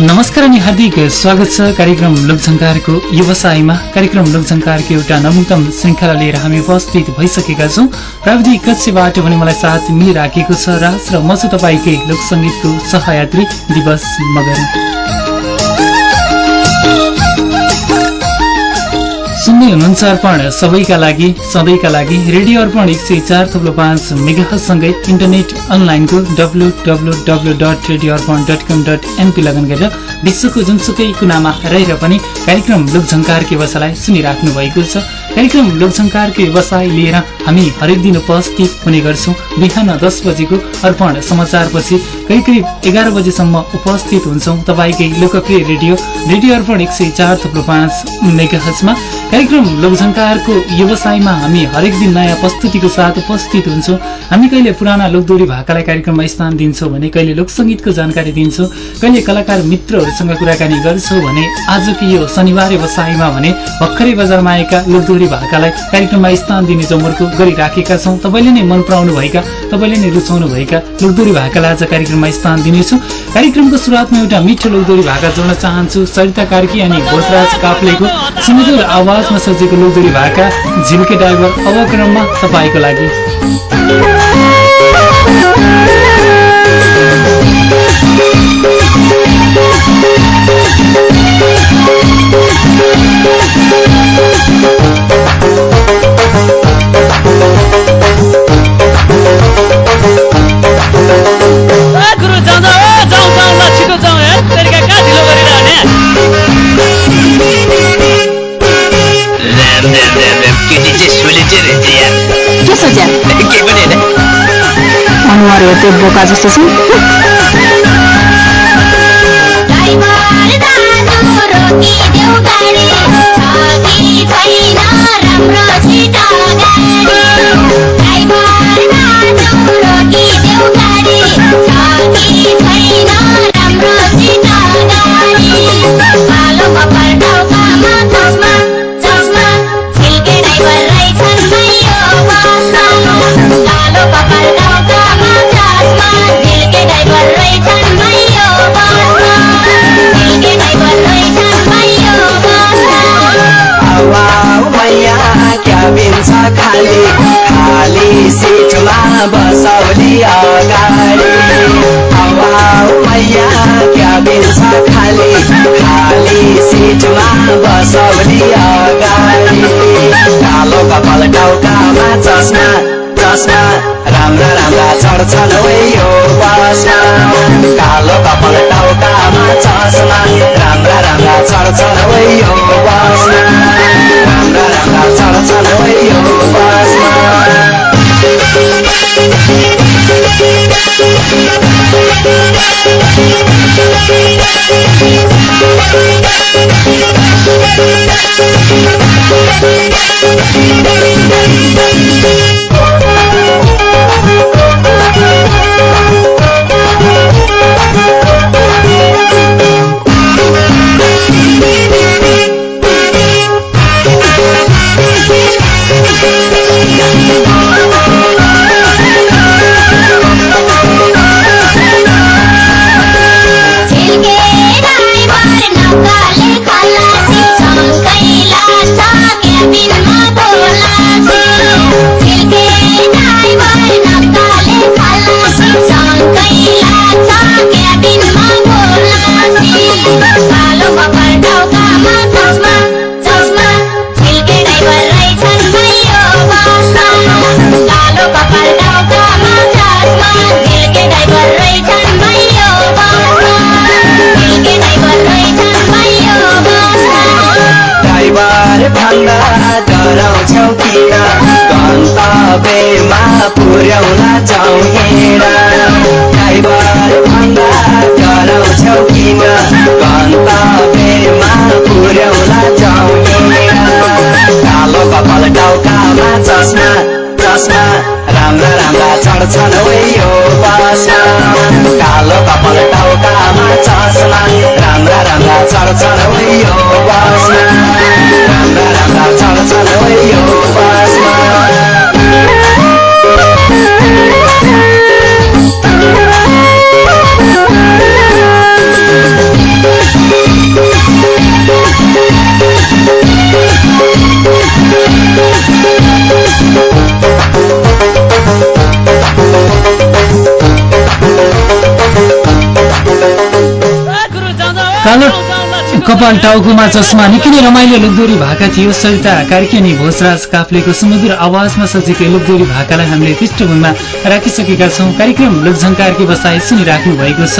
नमस्कार अनि हार्दिक स्वागत छ कार्यक्रम लोकझङ्कारको व्यवसायमा। कार्यक्रम लोकझङ्कारको एउटा नवीनतम श्रृङ्खला लिएर हामी उपस्थित भइसकेका छौँ। प्राविधिक कक्षबाट भने मलाई साथ मिलिराखेको छ राज र म छु तपाईँकै लोकसङ्गीतको सहयात्री दिवस मगर सुन्दै हुनुहुन्छ अर्पण। सबैका लागि सधैँका लागि रेडियो अर्पण एक सय चार थप्लो पाँच मेगासँगै इन्टरनेट अनलाइनको W W W dot radio Arpan dot com dot NP log on गरेर विश्वको जुनसुकै कुनामा रहेर पनि कार्यक्रम लोकझङ्कारको व्यवसायलाई सुनिराख्नु भएको छ। कार्यक्रम लोकझङ्कारको व्यवसाय लिएर हामी हरेक दिन उपस्थित हुने गर्छौँ। बिहान दस बजेको अर्पण समाचारपछि करिब करिब एघार बजेसम्म उपस्थित हुन्छौँ। तपाईँकै लोकप्रिय रेडियो रेडियो अर्पण एक सय चार थुप्रो पाँच मेगाहजमा कार्यक्रम लोकझङ्कारको व्यवसायमा हामी हरेक दिन नयाँ प्रस्तुतिको साथ उपस्थित हुन्छौँ। हामी कहिले पुराना लोकदोरी भाकालाई कार्यक्रममा स्थान दिन्छौँ भने कहिले लोकसङ्गीतको जानकारी दिन्छौँ। कहिले कलाकार मित्रहरूसँग कुराकानी गर्छौँ भने आजको यो शनिबार व्यवसायमा भने भर्खरै बजारमा आएका लोकदोरी भाकालाई कार्यक्रममा स्थान दिने जमर्को गरिराखेका छौँ। तपाईँले नै मन पराउनु भएका तपाईँले नै रुचाउनु भएका लोकदोरी भाकालाई आज कार्यक्रममा स्थान दिनेछु। कार्यक्रमको सुरुवातमा एउटा मिठो लोकदोरी भाका जोड्न चाहन्छु। सरिता कार्की अनि भोजराज काप्लेको सुमधुर आवाजमा सजिएको लोकदोरी भाका झिल्के ड्राइभर अवक्रममा तपाईँको लागि। हो बसमा कालो कपाल टाउकामा राम्रा राम्रा चढ्छन् यो राम्रा राम्रा चढ्छन् यो कपाल टाउकोमा चस्मा निकै नै रमाइलो लोकदोरी भाका थियो। सरिता कार्कीनी भोजराज काफ्लेको सुमधुर आवाजमा सजिएको लोकदोरी भाकालाई हामीले पृष्ठभूमिमा राखिसकेका छौँ। कार्यक्रम लोकझङ्कारकी बसाई सुनिराख्नु भएको छ।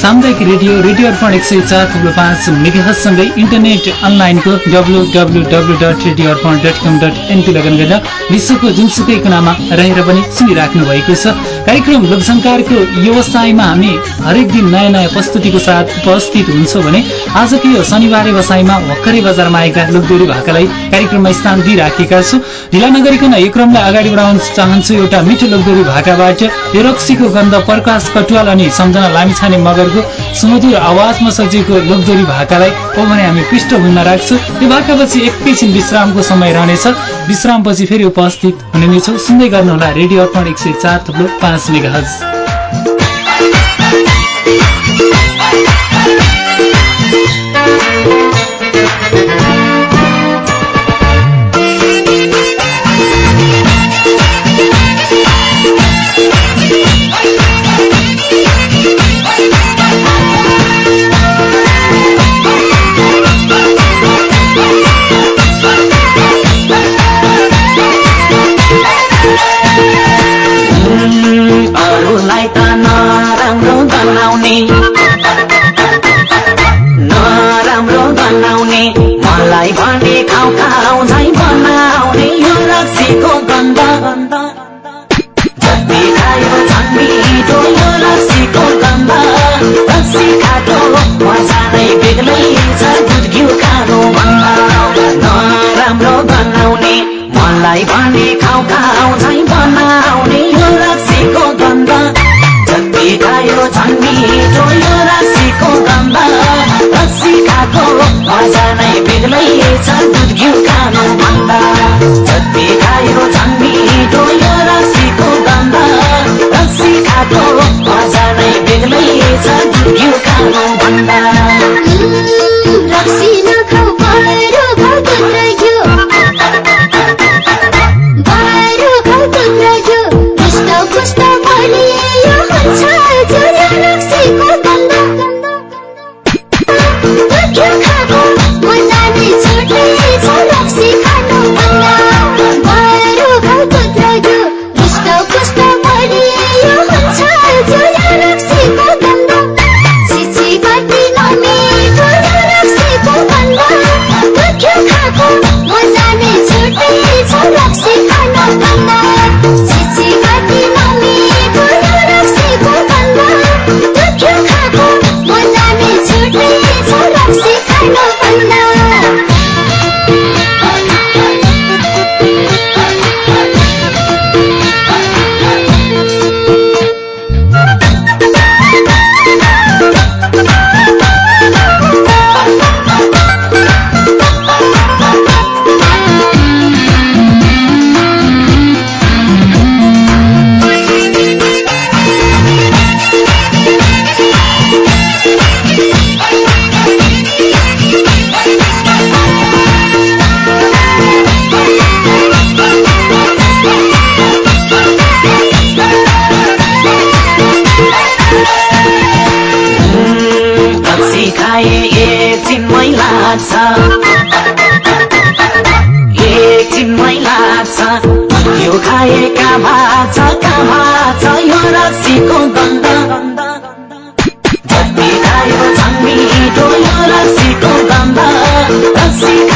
सामुदायिक रेडियो रेडियो अर्पण एक सय चार थुप्रो पाँच मेगासँगै इन्टरनेट अनलाइनको W W W dot radio Arpan dot com dot NP लगन गरेर विश्वको जुनसुकै कुनामा रहेर पनि सुनिराख्नु भएको छ। कार्यक्रम लोकसङ्कारको व्यवसायमा हामी हरेक दिन नयाँ नयाँ प्रस्तुतिको साथ उपस्थित हुन्छौँ भने आजको यो शनिबारे बसाइमा भर्खरै बजारमा आएका लोकदोरी भाकालाई कार्यक्रममा स्थान दिइराखेका छु। ढिला नगरिकन यो क्रमलाई अगाडि बढाउन चाहन्छु। एउटा मिठो लोकदोरी भाकाबाट यो रक्सीको गन्ध प्रकाश कटुवाल अनि सम्झना लामिछाने मगरको सुमधुर आवाजमा सजिएको लोकदोरी भाकालाई हो भने हामी पृष्ठभूमिमा राख्छौँ। यो भाकापछि एकैछिन विश्रामको समय रहनेछ। विश्रामपछि फेरि उपस्थित हुने नै छौँ सुन्दै गर्नुहोला रेडियो अर्पण एक सय चार थुप्रो पाँच मेगा अरूलाई time you got खाए एकछिनमै लाग्छ एकछिनमै लाग्छ यो खाएका भाछ का भाछ यो रक्सीको गन्ध। जति खायो झन् मिठो यो रक्सीको गन्ध। रक्सी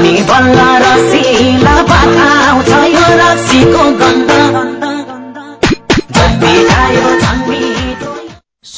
बल्ल रसिला पाठाउँछ यो रक्सीको गन्ध।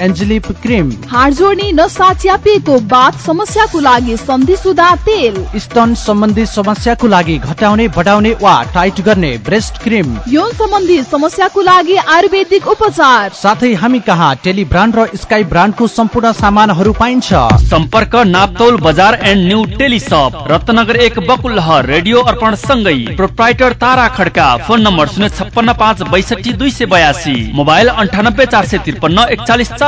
एन्जेलिप क्रिम हाड जोड्ने नसा च्यापिएको बाथ समस्याको लागि सन्धि सुधा तेल। स्तन सम्बन्धी समस्याको लागि घटाउने बढाउने वा टाइट गर्ने ब्रेस्ट क्रिम। यौन सम्बन्धी समस्याको लागि आयुर्वेदिक उपचार। साथै हामी कहाँ टेली ब्रान्ड र स्काई ब्रान्डको सम्पूर्ण सामानहरू पाइन्छ। सम्पर्क नापतौल बजार एन्ड न्यू टेलिसप रत्नगर एक बकुलहर रेडियो अर्पण सँगै। Proprietor Tara Khadka phone number शून्य छप्पन्न पाँच बैसठी दुई सय बयासी। मोबाइल अन्ठानब्बे चार सय त्रिपन्न एकचालिस चार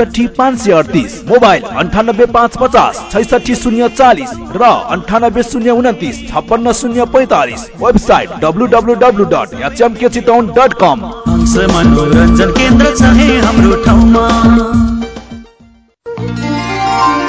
एकसठी पाँच सय अडतिस मोबाइल अन्ठानब्बे पाँच पचास छैसठी शून्य चालिस र अन्ठानब्बे शून्य उन्तिस छप्पन्न शून्य पैतालिस website W W W dot HMK Chitaun dot com. मनोरञ्जन केन्द्र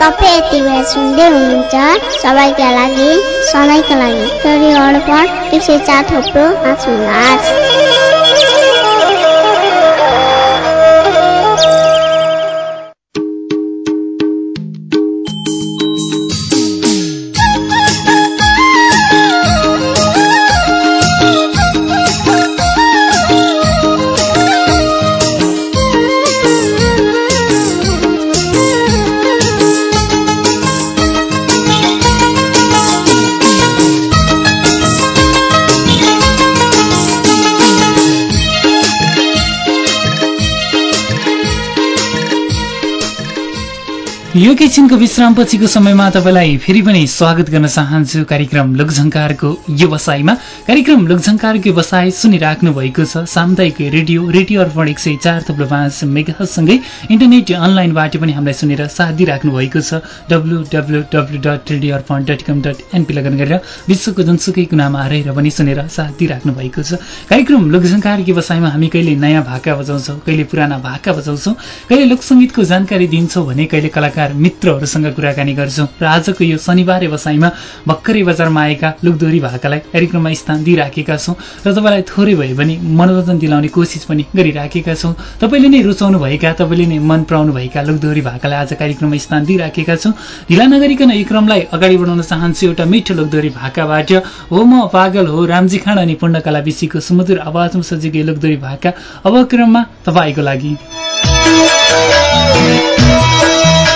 तपाईँ यति बेला सुन्दै हुनुहुन्छ सबैका लागि सधैँका लागि अर्पण एक सय चार थोप्रो आठ यो एकैछिनको विश्रामपछिको समयमा तपाईँलाई फेरि पनि स्वागत गर्न चाहन्छु। कार्यक्रम लोकझङ्कारको व्यवसायमा। कार्यक्रम लोकझङ्कारको व्यवसाय सुनिराख्नु भएको छ। सामुदायिक रेडियो रेडियो अर्पण एक सय चार थप्लो पाँच मेगासँगै इन्टरनेट अनलाइनबाट पनि हामीलाई सुनेर साथ दिइराख्नु भएको छ। W W W dot radio Arpan dot com dot NP लगन गरेर विश्वको जुनसुकै कुनामा रहेर पनि सुनेर साथ दिइराख्नु भएको छ। कार्यक्रम लोकझङ्कारको व्यवसायमा हामी कहिले नयाँ भाका बजाउँछौँ कहिले पुराना भाका बजाउँछौँ कहिले लोकसङ्गीतको जानकारी दिन्छौँ भने कहिले कलाकार मित्रहरूसँग कुराकानी गर्छौँ र आजको यो शनिबार व्यवसायमा भर्खरै बजारमा आएका लुकदोरी भाकालाई कार्यक्रममा स्थान दिइराखेका छौँ र तपाईँलाई थोरै भए पनि मनोरञ्जन दिलाउने कोसिस पनि गरिराखेका छौँ। तपाईँले नै रुचाउनु भएका तपाईँले नै मन पराउनु भएका लुकदोरी भाकालाई आज कार्यक्रममा स्थान दिइराखेका छौँ। ढिला नगरिकन यो क्रमलाई अगाडि बढाउन चाहन्छु एउटा मिठो लोकदोरी भाकाबाट। हो म पागल हो रामजी खाँड अनि पूर्णकला विषीको सुमधुर आवाजमा सजिएको लोकदोरी भाका अब क्रममा तपाईँको लागि।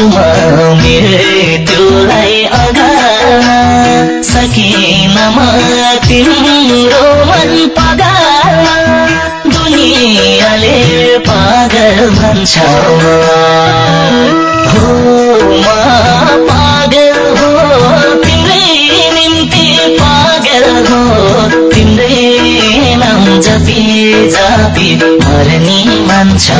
तयार छु म मृत्युलाई अगा सकिन म तिम्रो मन पगा दुनियाँले पागल भन्छ। हो म पागल हो तिम्रै निम्ति पागल हो। तिम्रै नाम जपी जपी मर्नी मान्छ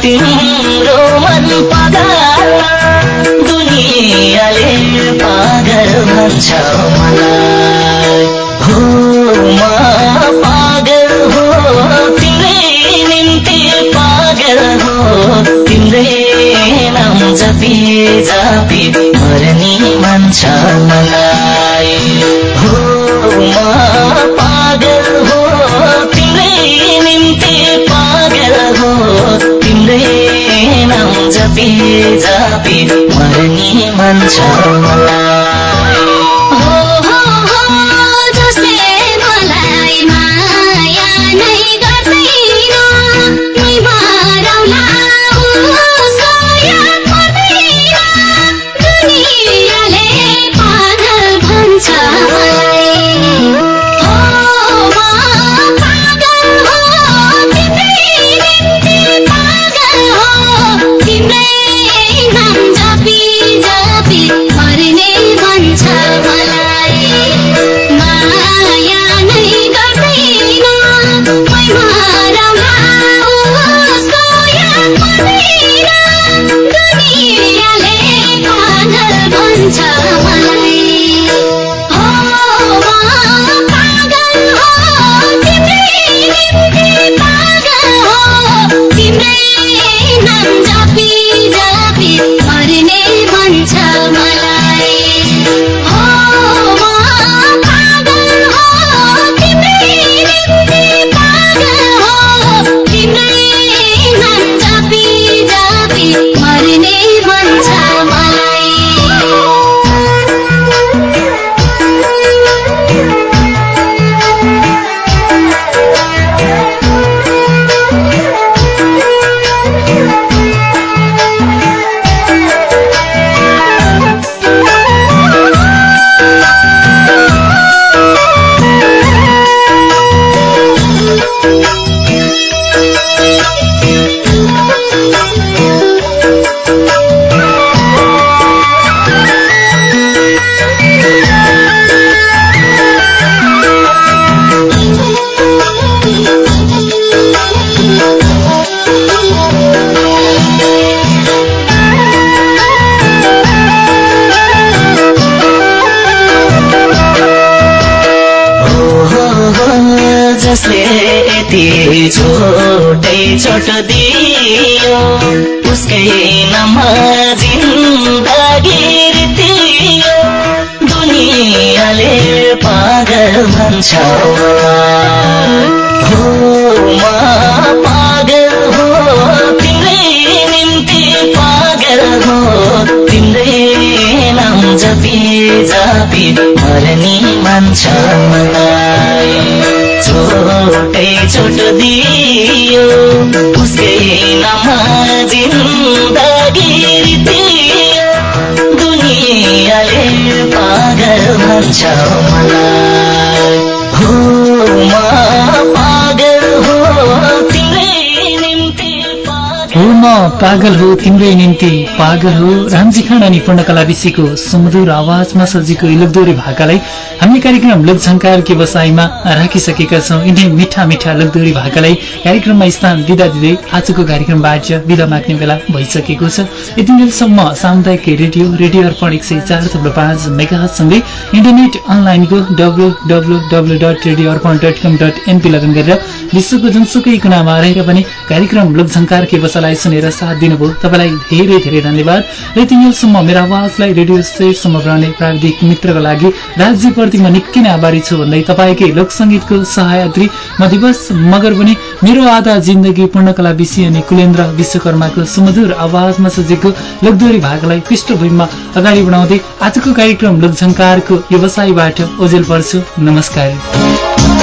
तिम्रो मन पगा दुनियाँले पागल भन्छ मलाई मर्नी जति छोटै छोट दियो। उसकै नाममा जिन्दगी दियो। दुनियाँले पागल भन्छ। हो म पागल हो। हो तिम्रै नाम जपी जपी मरनी मान्छ मलाई छोटै दियो। उसकै नाममा जिन्दगी दियो दुनियाँले पागल भन्छ मलाई म पागल हो तिम्रै निम्ति पागल हो रामजी खान अनि पूर्णकला विषीको सुमधुर आवाजमा सजिएको लोकदोरी भाकालाई हामीले कार्यक्रम लोकझङ्कार व्यवसायमा राखिसकेका छौँ। यिनै मिठा मिठा लोकदोरी भाकालाई कार्यक्रममा स्थान दिँदा दिँदै आजको कार्यक्रमबाट विदा माग्ने बेला भइसकेको छ। यति बेलसम्म सामुदायिक रेडियो रेडियो अर्पण एक सय चार थुप्रो पाँच मेगासँगै इन्टरनेट अनलाइनको W W W dot radio Arpan dot विश्वको जुनसुकै कुनामा रहेर पनि कार्यक्रम लोकझङ्कार व्यवसायलाई सुनेर साथ दिनुभयो। तपाईँलाई धेरै धेरै धन्यवाद। र तिनीहरूसम्म मेरो आवाजलाई रेडियो स्टेसम्म पुर्याउने प्राविधिक मित्रको लागि राज्यप्रति म निकै नै आभारी छु भन्दै तपाईँकै लोकसङ्गीतको सहायत्री म दिवस मगर पनि मेरो आधा जिन्दगी पूर्णकला विषय अनि कुलेन्द्र विश्वकर्माको सुमधुर आवाजमा सजेको लोकदोरी भागलाई पृष्ठभूमिमा अगाडि बढाउँदै आजको कार्यक्रम लोकझङ्कारको व्यवसायबाट ओजेल पर्छु। नमस्कार।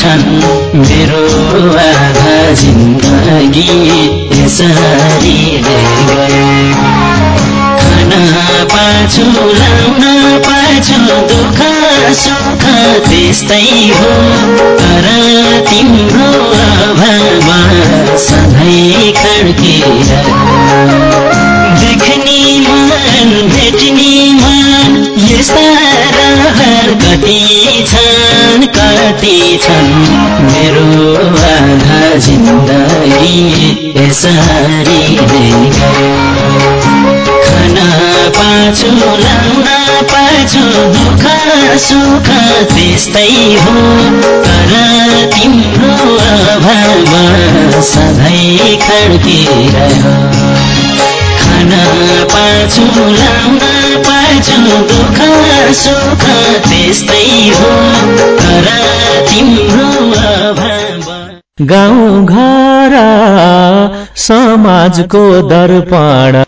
छन्। मेरो आधा जिन्दगी यसरी खान पाछु लाउन पाछु दुःख सुख त्यस्तै हो। तर तिम्रो अभाव सधैँ खड्किरह्यो देख्ने मन भेट्ने मन यस्ता रहर कति छन् कति छन् मेरो आधा जिन्दगी यसरी खान पाछु लाउन पाछु दुःख सुख त्यस्तै हो। तर तिम्रो अभाव सधैँ खड्किरह्यो। खान पाछु लाउन पाछु दुःख सुख त्यस्तै हो। तर तिम्रो गाउँ घर समाजको दर्पण।